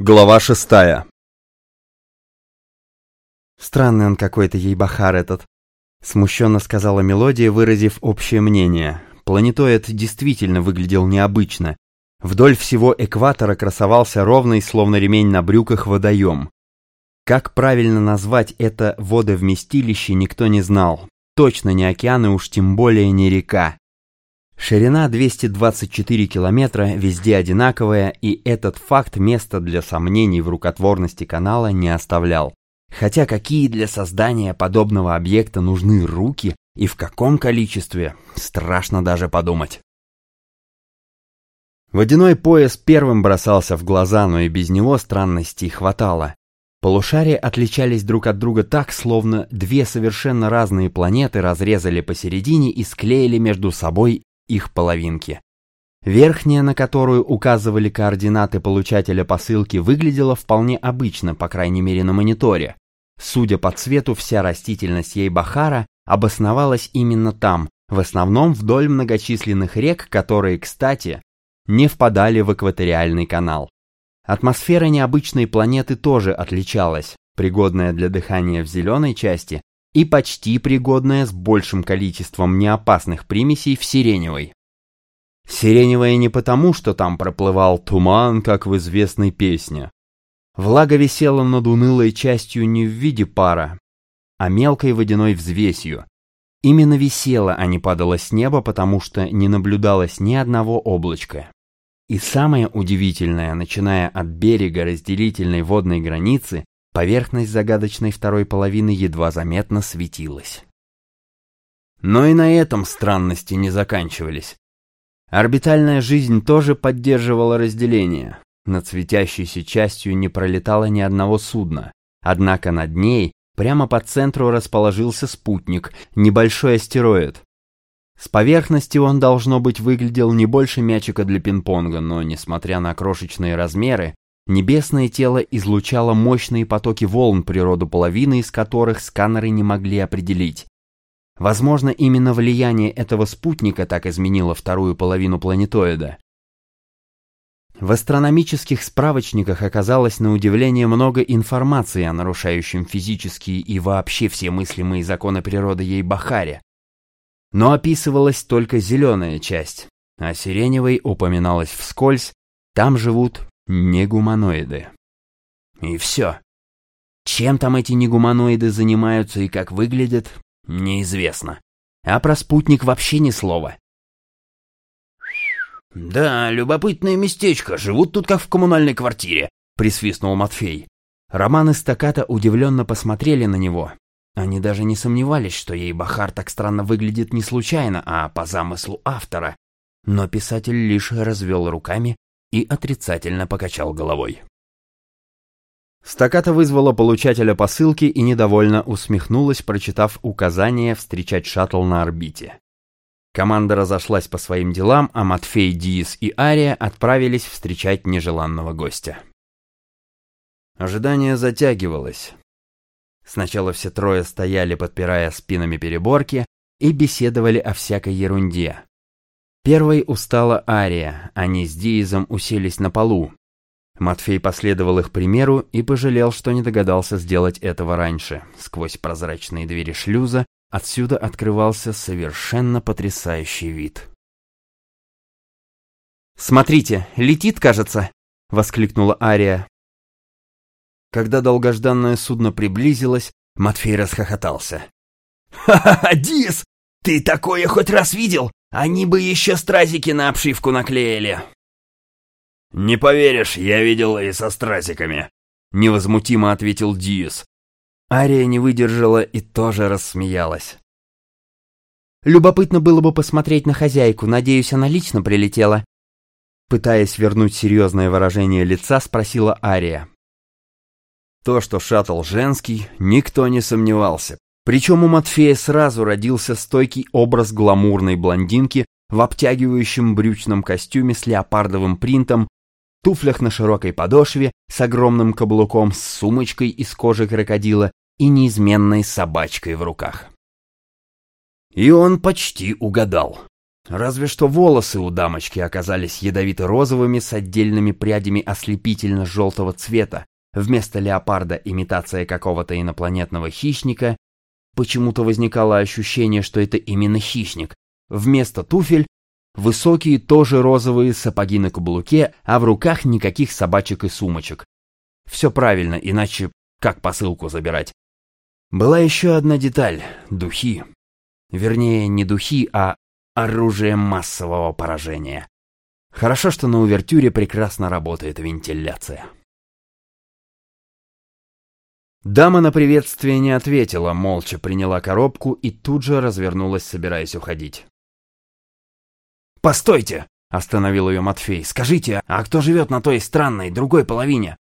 Глава шестая «Странный он какой-то, ей-бахар этот», — смущенно сказала Мелодия, выразив общее мнение. Планетоид действительно выглядел необычно. Вдоль всего экватора красовался ровный, словно ремень на брюках, водоем. Как правильно назвать это водовместилище, никто не знал. Точно не океан и уж тем более не река. Ширина 224 километра, везде одинаковая, и этот факт места для сомнений в рукотворности канала не оставлял. Хотя какие для создания подобного объекта нужны руки и в каком количестве, страшно даже подумать. Водяной пояс первым бросался в глаза, но и без него странностей хватало. Полушария отличались друг от друга так, словно две совершенно разные планеты разрезали посередине и склеили между собой их половинки. Верхняя, на которую указывали координаты получателя посылки, выглядела вполне обычно, по крайней мере на мониторе. Судя по цвету, вся растительность Ейбахара обосновалась именно там, в основном вдоль многочисленных рек, которые, кстати, не впадали в экваториальный канал. Атмосфера необычной планеты тоже отличалась, пригодная для дыхания в зеленой части и почти пригодная с большим количеством неопасных примесей в сиреневой. Сиреневая не потому, что там проплывал туман, как в известной песне. Влага висела над унылой частью не в виде пара, а мелкой водяной взвесью. Именно висела, а не падала с неба, потому что не наблюдалось ни одного облачка. И самое удивительное, начиная от берега разделительной водной границы, Поверхность загадочной второй половины едва заметно светилась. Но и на этом странности не заканчивались. Орбитальная жизнь тоже поддерживала разделение. Над светящейся частью не пролетало ни одного судна. Однако над ней, прямо по центру, расположился спутник, небольшой астероид. С поверхности он, должно быть, выглядел не больше мячика для пинг-понга, но, несмотря на крошечные размеры, Небесное тело излучало мощные потоки волн, природу половины из которых сканеры не могли определить. Возможно, именно влияние этого спутника так изменило вторую половину планетоида. В астрономических справочниках оказалось на удивление много информации о нарушающем физические и вообще все мыслимые законы природы ей Бахаре. Но описывалась только зеленая часть, а сиреневой упоминалась вскользь, там живут Негуманоиды. И все. Чем там эти негуманоиды занимаются и как выглядят, неизвестно. А про спутник вообще ни слова. «Да, любопытное местечко, живут тут как в коммунальной квартире», — присвистнул Матфей. Роман и Стаката удивленно посмотрели на него. Они даже не сомневались, что ей Бахар так странно выглядит не случайно, а по замыслу автора. Но писатель лишь развел руками и отрицательно покачал головой. Стаката вызвала получателя посылки и недовольно усмехнулась, прочитав указание встречать шаттл на орбите. Команда разошлась по своим делам, а Матфей, Диис и Ария отправились встречать нежеланного гостя. Ожидание затягивалось. Сначала все трое стояли, подпирая спинами переборки, и беседовали о всякой ерунде. Первой устала Ария, они с Диизом уселись на полу. Матфей последовал их примеру и пожалел, что не догадался сделать этого раньше. Сквозь прозрачные двери шлюза отсюда открывался совершенно потрясающий вид. «Смотрите, летит, кажется!» — воскликнула Ария. Когда долгожданное судно приблизилось, Матфей расхохотался. «Ха-ха-ха, Дис! Ты такое хоть раз видел? Они бы еще стразики на обшивку наклеили. «Не поверишь, я видел и со стразиками», — невозмутимо ответил Диас. Ария не выдержала и тоже рассмеялась. «Любопытно было бы посмотреть на хозяйку, надеюсь, она лично прилетела». Пытаясь вернуть серьезное выражение лица, спросила Ария. То, что шаттл женский, никто не сомневался. Причем у Матфея сразу родился стойкий образ гламурной блондинки в обтягивающем брючном костюме с леопардовым принтом, туфлях на широкой подошве с огромным каблуком, с сумочкой из кожи крокодила и неизменной собачкой в руках. И он почти угадал. Разве что волосы у дамочки оказались ядовито-розовыми с отдельными прядями ослепительно-желтого цвета. Вместо леопарда имитация какого-то инопланетного хищника. Почему-то возникало ощущение, что это именно хищник. Вместо туфель высокие тоже розовые сапоги на каблуке, а в руках никаких собачек и сумочек. Все правильно, иначе как посылку забирать? Была еще одна деталь — духи. Вернее, не духи, а оружие массового поражения. Хорошо, что на увертюре прекрасно работает вентиляция. Дама на приветствие не ответила, молча приняла коробку и тут же развернулась, собираясь уходить. «Постойте!» — остановил ее Матфей. «Скажите, а кто живет на той странной, другой половине?»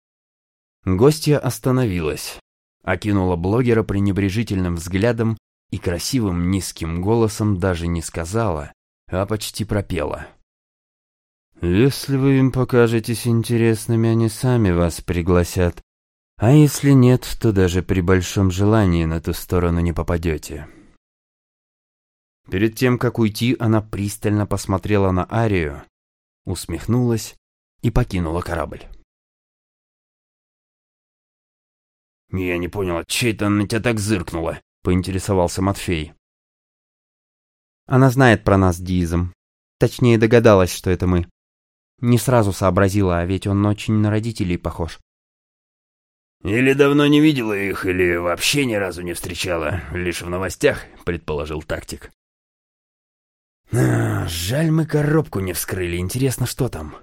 Гостья остановилась, окинула блогера пренебрежительным взглядом и красивым низким голосом даже не сказала, а почти пропела. «Если вы им покажетесь интересными, они сами вас пригласят. А если нет, то даже при большом желании на ту сторону не попадете». Перед тем, как уйти, она пристально посмотрела на Арию, усмехнулась и покинула корабль. «Я не понял, чей это на тебя так зыркнула?» — поинтересовался Матфей. «Она знает про нас Дизом. Точнее, догадалась, что это мы. Не сразу сообразила, а ведь он очень на родителей похож». «Или давно не видела их, или вообще ни разу не встречала, лишь в новостях», — предположил тактик. А, «Жаль, мы коробку не вскрыли, интересно, что там?»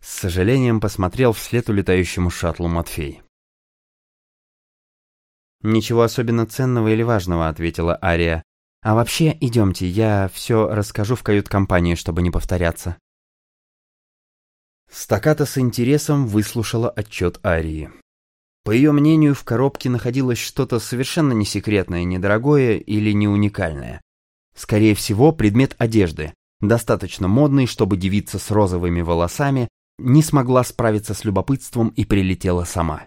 С сожалением посмотрел вслед улетающему шаттлу Матфей. «Ничего особенно ценного или важного», — ответила Ария. «А вообще, идемте, я все расскажу в кают-компании, чтобы не повторяться». Стаката с интересом выслушала отчет Арии. По ее мнению, в коробке находилось что-то совершенно не секретное, недорогое или не уникальное. Скорее всего, предмет одежды, достаточно модный, чтобы девица с розовыми волосами не смогла справиться с любопытством и прилетела сама.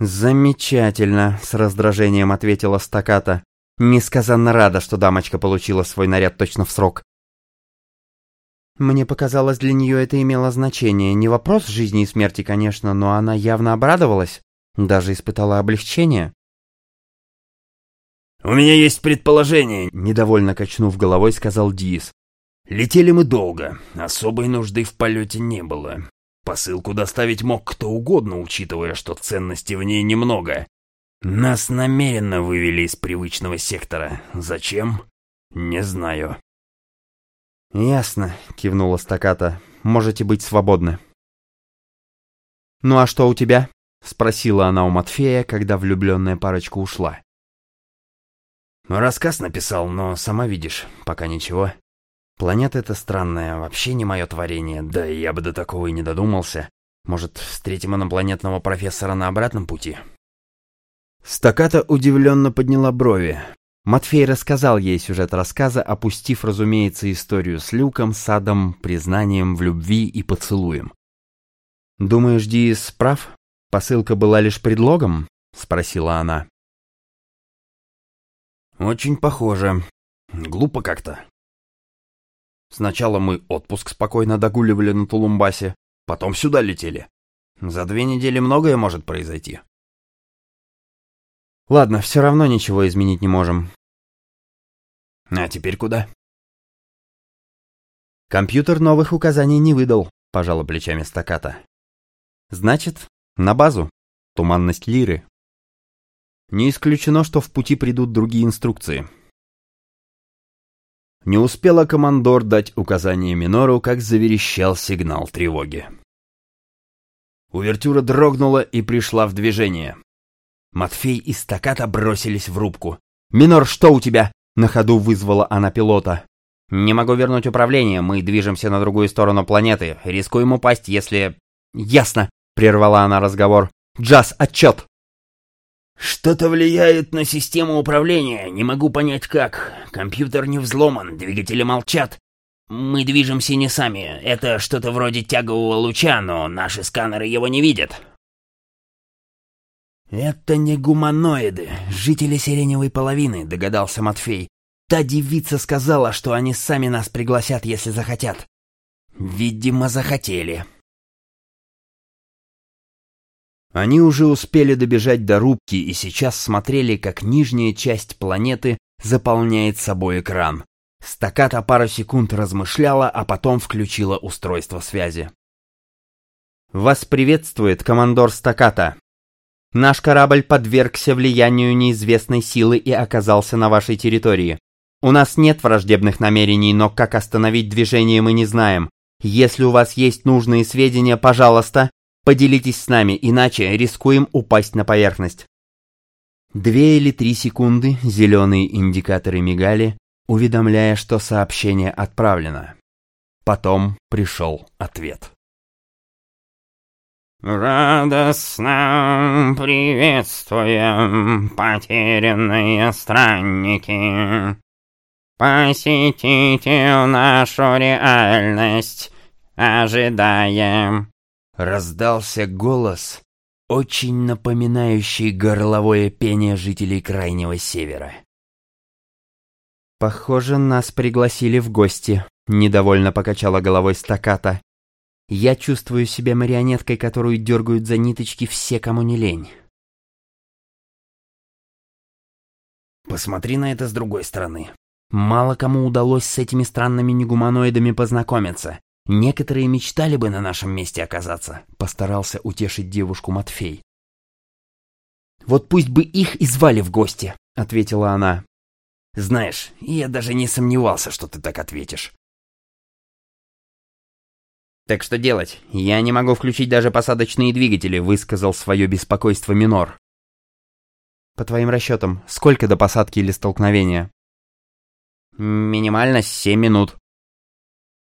«Замечательно», — с раздражением ответила стаката. «Несказанно рада, что дамочка получила свой наряд точно в срок». Мне показалось, для нее это имело значение. Не вопрос жизни и смерти, конечно, но она явно обрадовалась, даже испытала облегчение. «У меня есть предположение», — недовольно качнув головой, сказал Диис. «Летели мы долго, особой нужды в полете не было. Посылку доставить мог кто угодно, учитывая, что ценности в ней немного. Нас намеренно вывели из привычного сектора. Зачем? Не знаю. «Ясно», — кивнула стаката. «Можете быть свободны». «Ну а что у тебя?» — спросила она у Матфея, когда влюбленная парочка ушла. «Рассказ написал, но сама видишь, пока ничего. Планета эта странная, вообще не мое творение, да я бы до такого и не додумался. Может, встретим инопланетного профессора на обратном пути? Стаката удивленно подняла брови. Матфей рассказал ей сюжет рассказа, опустив, разумеется, историю с Люком, садом, признанием в любви и поцелуем. «Думаешь, Диис прав? Посылка была лишь предлогом?» — спросила она. «Очень похоже. Глупо как-то. Сначала мы отпуск спокойно догуливали на Тулумбасе, потом сюда летели. За две недели многое может произойти. Ладно, все равно ничего изменить не можем. А теперь куда? Компьютер новых указаний не выдал, пожала плечами стаката. Значит, на базу. Туманность Лиры. Не исключено, что в пути придут другие инструкции. Не успела командор дать указание Минору, как заверещал сигнал тревоги. Увертюра дрогнула и пришла в движение. Матфей и стаката бросились в рубку. «Минор, что у тебя?» — на ходу вызвала она пилота. «Не могу вернуть управление, мы движемся на другую сторону планеты. Рискуем упасть, если...» «Ясно!» — прервала она разговор. «Джаз, отчет!» «Что-то влияет на систему управления, не могу понять как. Компьютер не взломан, двигатели молчат. Мы движемся не сами, это что-то вроде тягового луча, но наши сканеры его не видят». «Это не гуманоиды, жители сиреневой половины», — догадался Матфей. Та девица сказала, что они сами нас пригласят, если захотят. Видимо, захотели. Они уже успели добежать до рубки и сейчас смотрели, как нижняя часть планеты заполняет собой экран. Стаката пару секунд размышляла, а потом включила устройство связи. «Вас приветствует командор Стаката. Наш корабль подвергся влиянию неизвестной силы и оказался на вашей территории. У нас нет враждебных намерений, но как остановить движение мы не знаем. Если у вас есть нужные сведения, пожалуйста, поделитесь с нами, иначе рискуем упасть на поверхность. Две или три секунды зеленые индикаторы мигали, уведомляя, что сообщение отправлено. Потом пришел ответ. «Радостно приветствуем, потерянные странники. Посетите нашу реальность. Ожидаем». Раздался голос, очень напоминающий горловое пение жителей Крайнего Севера. «Похоже, нас пригласили в гости», — недовольно покачала головой стаката. «Я чувствую себя марионеткой, которую дергают за ниточки все, кому не лень». Посмотри на это с другой стороны. Мало кому удалось с этими странными негуманоидами познакомиться. Некоторые мечтали бы на нашем месте оказаться, постарался утешить девушку Матфей. Вот пусть бы их и звали в гости, ответила она. Знаешь, я даже не сомневался, что ты так ответишь. Так что делать? Я не могу включить даже посадочные двигатели, высказал свое беспокойство Минор. По твоим расчетам, сколько до посадки или столкновения? Минимально семь минут.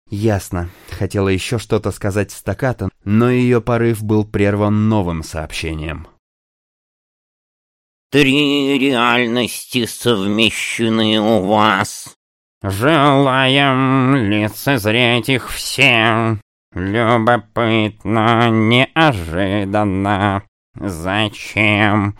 Ясно. Хотела еще что-то сказать стаката, но ее порыв был прерван новым сообщением. Три реальности совмещены у вас. Желаем лицезреть их все. Любопытно, неожиданно. Зачем?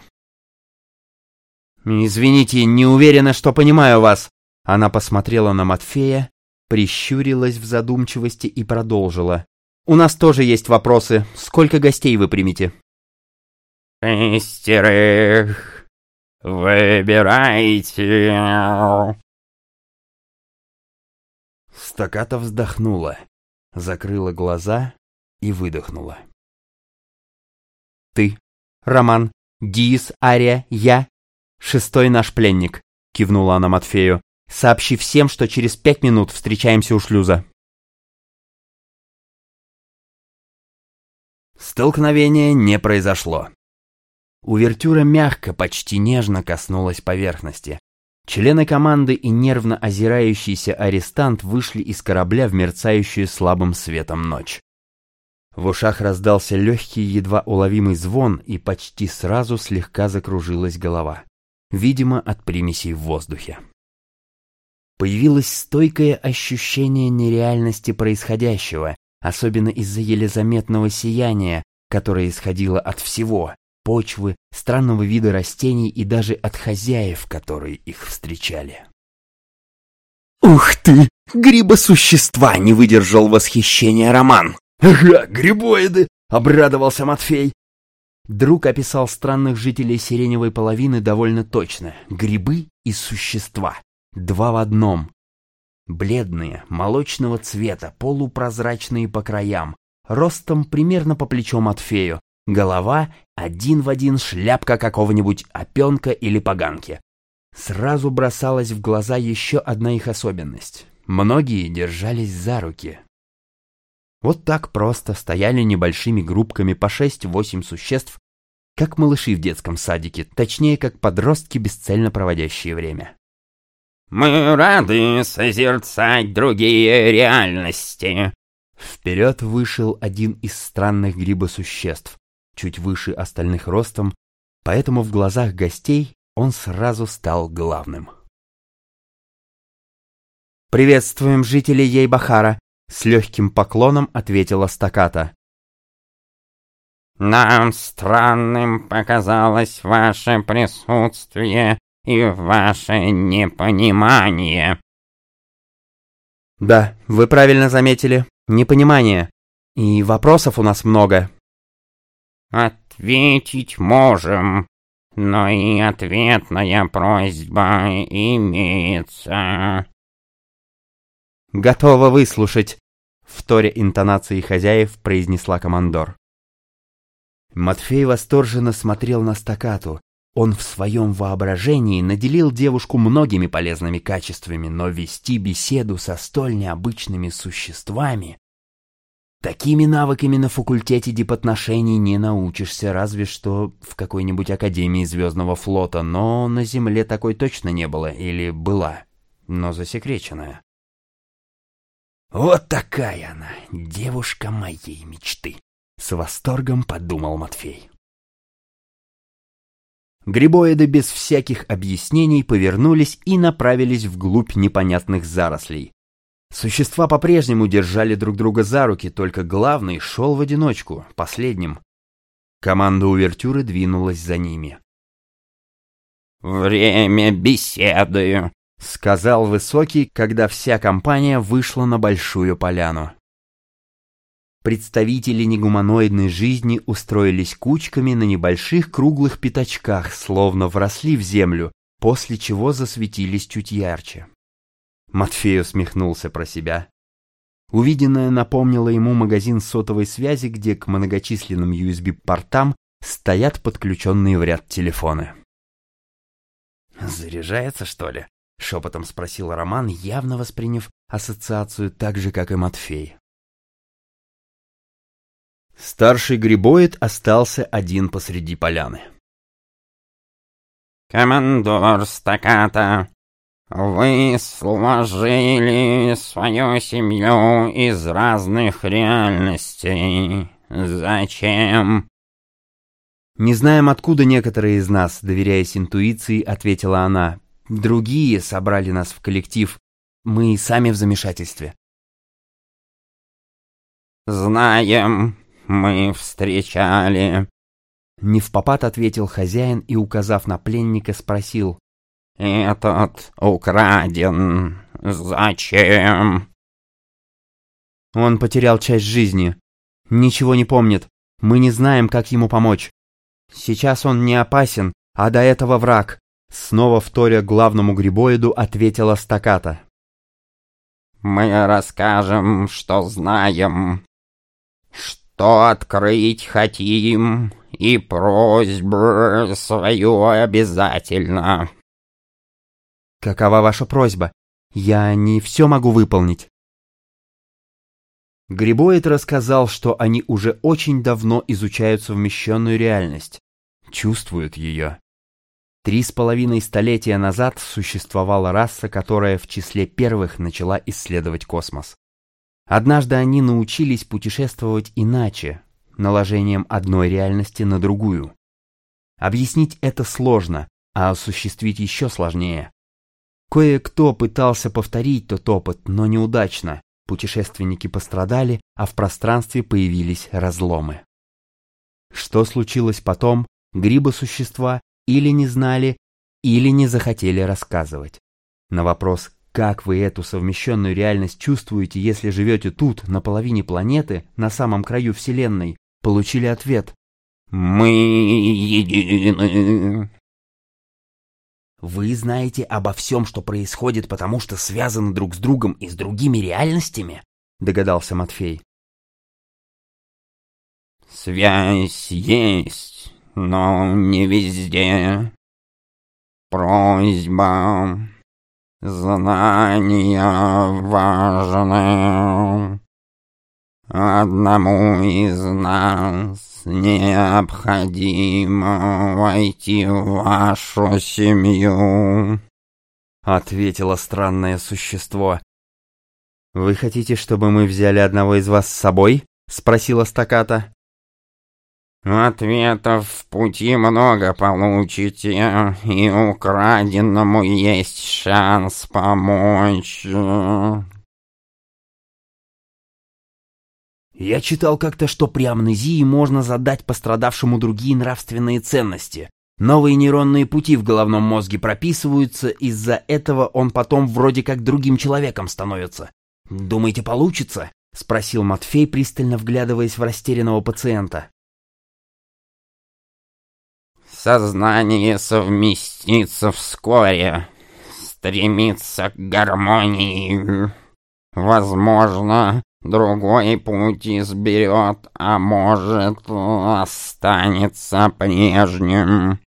Извините, не уверена, что понимаю вас. Она посмотрела на Матфея, прищурилась в задумчивости и продолжила. «У нас тоже есть вопросы. Сколько гостей вы примете?» «Шестерых. Выбирайте». Стаката вздохнула, закрыла глаза и выдохнула. «Ты, Роман, Диис, Ария, я, шестой наш пленник», — кивнула она Матфею. Сообщи всем, что через пять минут встречаемся у шлюза. Столкновение не произошло. Увертюра мягко, почти нежно коснулась поверхности. Члены команды и нервно озирающийся арестант вышли из корабля в мерцающую слабым светом ночь. В ушах раздался легкий, едва уловимый звон, и почти сразу слегка закружилась голова. Видимо, от примесей в воздухе. Появилось стойкое ощущение нереальности происходящего, особенно из-за еле заметного сияния, которое исходило от всего – почвы, странного вида растений и даже от хозяев, которые их встречали. «Ух ты! Грибосущества!» — не выдержал восхищения Роман. «Ага, грибоиды!» — обрадовался Матфей. Друг описал странных жителей сиреневой половины довольно точно. Грибы и существа. Два в одном. Бледные, молочного цвета, полупрозрачные по краям, ростом примерно по плечо Матфею, голова один в один шляпка какого-нибудь опенка или поганки. Сразу бросалась в глаза еще одна их особенность. Многие держались за руки. Вот так просто стояли небольшими группками по 6-8 существ, как малыши в детском садике, точнее, как подростки, бесцельно проводящие время. Мы рады созерцать другие реальности. Вперед вышел один из странных грибосуществ, чуть выше остальных ростом, поэтому в глазах гостей он сразу стал главным. «Приветствуем жителей Ейбахара», — с легким поклоном ответила стаката. «Нам странным показалось ваше присутствие и ваше непонимание. Да, вы правильно заметили. Непонимание. И вопросов у нас много. Ответить можем, но и ответная просьба имеется. Готова выслушать, вторя интонации хозяев произнесла командор. Матфей восторженно смотрел на стакату. Он в своем воображении наделил девушку многими полезными качествами, но вести беседу со столь необычными существами... Такими навыками на факультете дипотношений не научишься, разве что в какой-нибудь Академии Звездного флота, но на Земле такой точно не было, или была, но засекреченная. «Вот такая она, девушка моей мечты!» — с восторгом подумал Матфей. Грибоиды без всяких объяснений повернулись и направились вглубь непонятных зарослей. Существа по-прежнему держали друг друга за руки, только главный шел в одиночку, последним. Команда увертюры двинулась за ними. «Время беседы», — сказал Высокий, когда вся компания вышла на большую поляну. Представители негуманоидной жизни устроились кучками на небольших круглых пятачках, словно вросли в землю, после чего засветились чуть ярче. Матфей усмехнулся про себя. Увиденное напомнило ему магазин сотовой связи, где к многочисленным USB-портам стоят подключенные в ряд телефоны. «Заряжается, что ли?» — шепотом спросил Роман, явно восприняв ассоциацию так же, как и Матфей. Старший грибоид остался один посреди поляны. «Командор Стаката, вы сложили свою семью из разных реальностей. Зачем?» «Не знаем, откуда некоторые из нас, доверяясь интуиции, ответила она. Другие собрали нас в коллектив. Мы сами в замешательстве. «Знаем, мы встречали». Не в попад ответил хозяин и, указав на пленника, спросил. «Этот украден. Зачем?» Он потерял часть жизни. Ничего не помнит. Мы не знаем, как ему помочь. Сейчас он не опасен, а до этого враг. Снова вторя главному грибоиду ответила стаката. «Мы расскажем, что знаем, что открыть хотим, и просьбу свою обязательно». «Какова ваша просьба? Я не все могу выполнить». Грибоид рассказал, что они уже очень давно изучают совмещенную реальность, чувствуют ее. Три с половиной столетия назад существовала раса, которая в числе первых начала исследовать космос. Однажды они научились путешествовать иначе, наложением одной реальности на другую. Объяснить это сложно, а осуществить еще сложнее. Кое-кто пытался повторить тот опыт, но неудачно. Путешественники пострадали, а в пространстве появились разломы. Что случилось потом, грибосущества или не знали, или не захотели рассказывать. На вопрос «Как вы эту совмещенную реальность чувствуете, если живете тут, на половине планеты, на самом краю Вселенной?» получили ответ «Мы едины». Вы знаете обо всем, что происходит, потому что связаны друг с другом и с другими реальностями? Догадался Матфей. Связь есть, но не везде. Просьба, знания важны. Одному из нас необходимо войти в вашу семью, — ответило странное существо. «Вы хотите, чтобы мы взяли одного из вас с собой?» — спросила стаката. Ответов в пути много получите, и украденному есть шанс помочь. Я читал как-то, что при амнезии можно задать пострадавшему другие нравственные ценности, Новые нейронные пути в головном мозге прописываются, из-за этого он потом вроде как другим человеком становится. Думаете, получится? — спросил Матфей, пристально вглядываясь в растерянного пациента. «Сознание совместится вскоре, стремится к гармонии. Возможно, другой путь изберет, а может, останется прежним».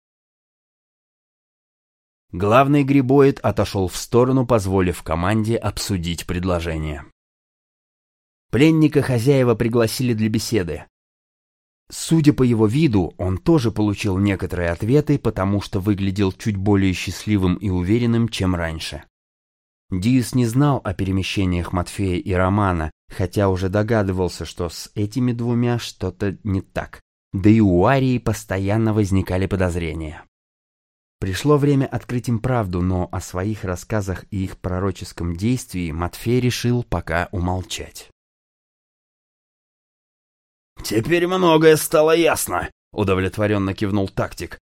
Главный грибоид отошел в сторону, позволив команде обсудить предложение. Пленника хозяева пригласили для беседы. Судя по его виду, он тоже получил некоторые ответы, потому что выглядел чуть более счастливым и уверенным, чем раньше. Диас не знал о перемещениях Матфея и Романа, хотя уже догадывался, что с этими двумя что-то не так. Да и у Арии постоянно возникали подозрения. Пришло время открыть им правду, но о своих рассказах и их пророческом действии Матфей решил пока умолчать. «Теперь многое стало ясно», — удовлетворенно кивнул тактик.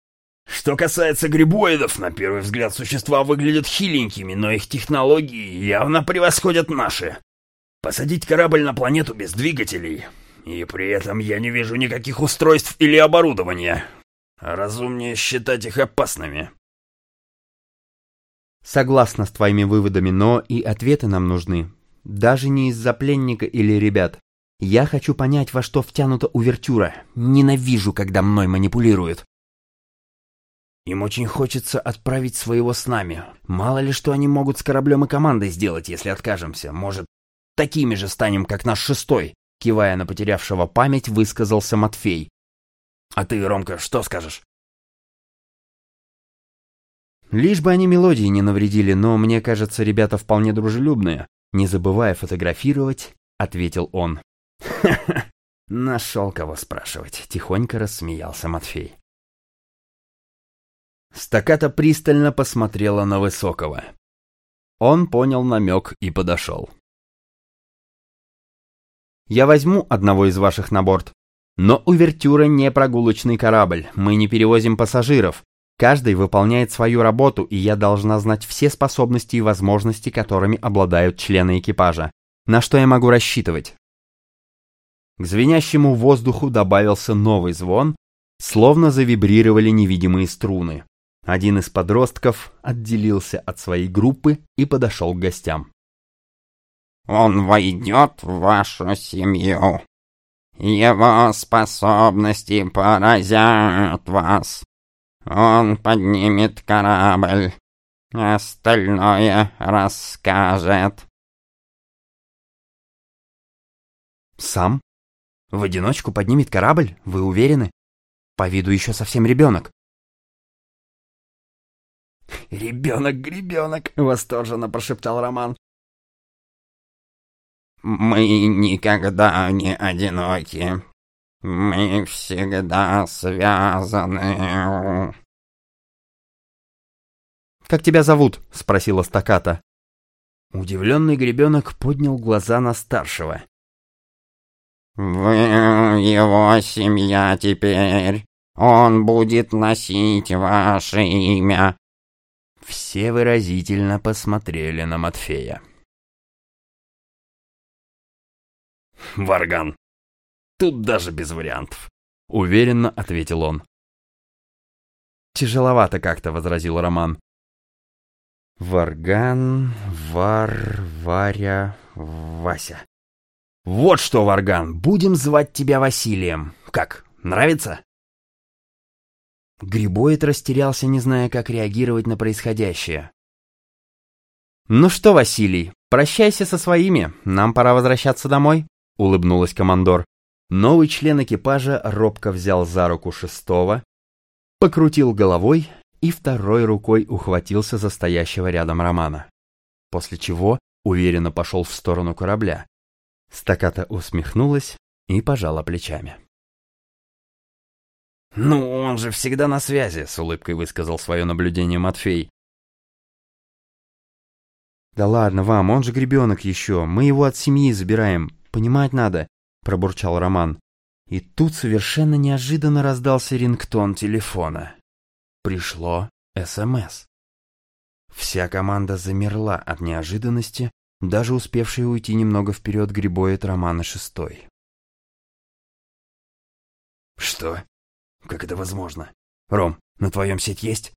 «Что касается грибоидов, на первый взгляд существа выглядят хиленькими, но их технологии явно превосходят наши. Посадить корабль на планету без двигателей, и при этом я не вижу никаких устройств или оборудования. Разумнее считать их опасными». Согласна с твоими выводами, но и ответы нам нужны. Даже не из-за пленника или ребят. Я хочу понять, во что втянута увертюра. Ненавижу, когда мной манипулируют. Им очень хочется отправить своего с нами. Мало ли что они могут с кораблем и командой сделать, если откажемся. Может, такими же станем, как наш шестой, кивая на потерявшего память, высказался Матфей. А ты, Ромка, что скажешь? Лишь бы они мелодии не навредили, но мне кажется, ребята вполне дружелюбные. Не забывая фотографировать, ответил он. «Ха-ха, нашел кого спрашивать», — тихонько рассмеялся Матфей. Стаката пристально посмотрела на Высокого. Он понял намек и подошел. «Я возьму одного из ваших на борт. Но Увертюра не прогулочный корабль, мы не перевозим пассажиров. Каждый выполняет свою работу, и я должна знать все способности и возможности, которыми обладают члены экипажа. На что я могу рассчитывать?» К звенящему воздуху добавился новый звон, словно завибрировали невидимые струны. Один из подростков отделился от своей группы и подошел к гостям. «Он войдет в вашу семью. Его способности поразят вас. Он поднимет корабль. Остальное расскажет». «Сам?» В одиночку поднимет корабль, вы уверены? По виду еще совсем ребенок. «Ребенок-гребенок!» — восторженно прошептал Роман. «Мы никогда не одиноки. Мы всегда связаны». «Как тебя зовут?» — спросила стаката. Удивленный гребенок поднял глаза на старшего. «Вы его семья теперь. Он будет носить ваше имя». Все выразительно посмотрели на Матфея. «Варган, тут даже без вариантов», — уверенно ответил он. «Тяжеловато как-то», — возразил Роман. «Варган, Вар, Варя, Вася». «Вот что, Варган, будем звать тебя Василием. Как, нравится?» Грибоид растерялся, не зная, как реагировать на происходящее. «Ну что, Василий, прощайся со своими, нам пора возвращаться домой», — улыбнулась командор. Новый член экипажа робко взял за руку шестого, покрутил головой и второй рукой ухватился за стоящего рядом Романа. После чего уверенно пошел в сторону корабля, Стаката усмехнулась и пожала плечами. «Ну, он же всегда на связи», — с улыбкой высказал свое наблюдение Матфей. «Да ладно вам, он же гребенок еще, мы его от семьи забираем, понимать надо», — пробурчал Роман. И тут совершенно неожиданно раздался рингтон телефона. пришло СМС. Вся команда замерла от неожиданности, даже успевшая уйти немного вперед грибоид Романа Шестой. «Что? Как это возможно? Ром, на твоем сеть есть?»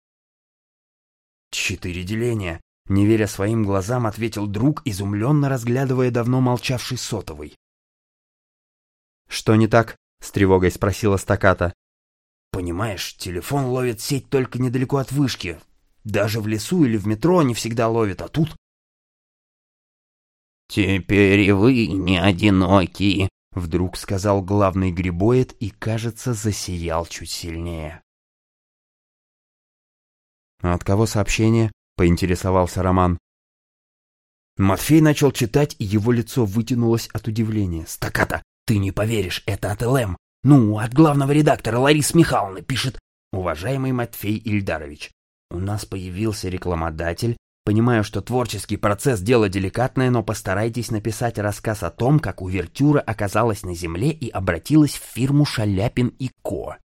«Четыре деления», — не веря своим глазам, ответил друг, изумленно разглядывая давно молчавший сотовый. «Что не так?» — с тревогой спросила стаката. «Понимаешь, телефон ловит сеть только недалеко от вышки. Даже в лесу или в метро не всегда ловит, а тут...» «Теперь вы не одиноки», — вдруг сказал главный грибоид и, кажется, засиял чуть сильнее. «А «От кого сообщение?» — поинтересовался Роман. Матфей начал читать, и его лицо вытянулось от удивления. «Стаката, ты не поверишь, это от ЛМ. Ну, от главного редактора Ларисы Михайловны пишет. Уважаемый Матфей Ильдарович, у нас появился рекламодатель. Понимаю, что творческий процесс – дело деликатное, но постарайтесь написать рассказ о том, как увертюра оказалась на земле и обратилась в фирму Шаляпин и Ко.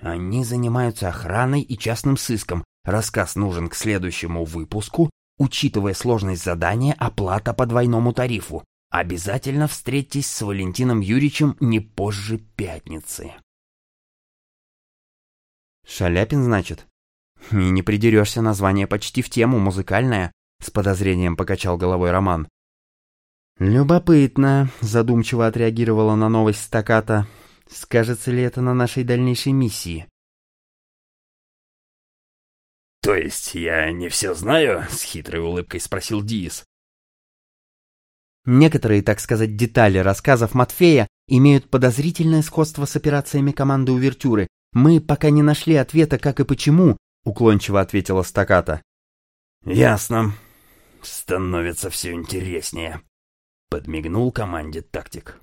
Они занимаются охраной и частным сыском. Рассказ нужен к следующему выпуску. Учитывая сложность задания, оплата по двойному тарифу. Обязательно встретитесь с Валентином Юрьевичем не позже пятницы. Шаляпин, значит? И не придерешься, название почти в тему, музыкальное, с подозрением покачал головой Роман. Любопытно, задумчиво отреагировала на новость стаката. Скажется ли это на нашей дальнейшей миссии? «То есть я не все знаю?» — с хитрой улыбкой спросил Диис. Некоторые, так сказать, детали рассказов Матфея имеют подозрительное сходство с операциями команды Увертюры. Мы пока не нашли ответа, как и почему, уклончиво ответила стаката. Ясно. Становится все интереснее. Подмигнул команде тактик.